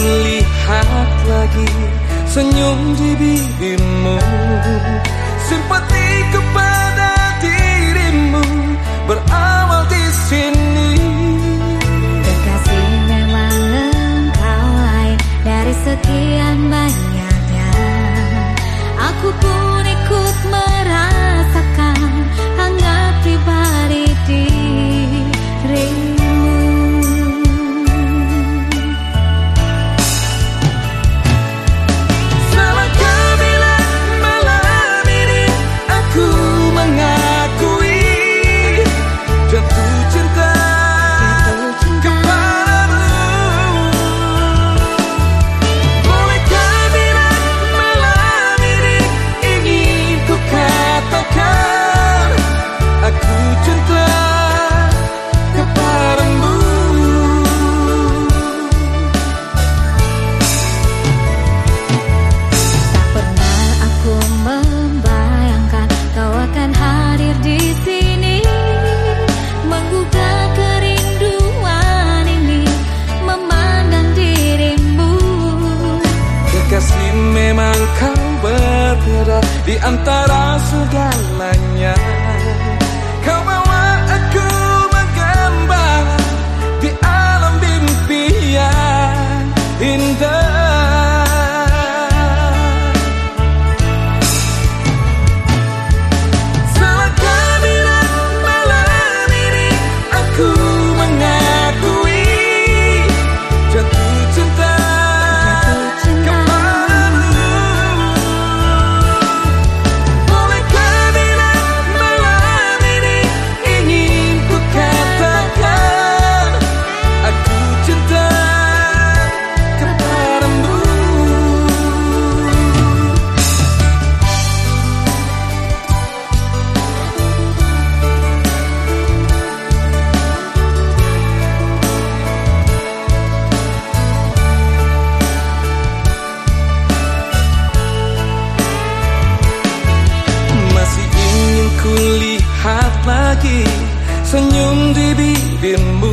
lihat lagi senyum di bibirmu Simpati kepada dirimu. Berawal di sini. Kekasih memang engkau lain dari sekian banyaknya. Aku pun ikut merasa kulihat lagi senyum di bibirmu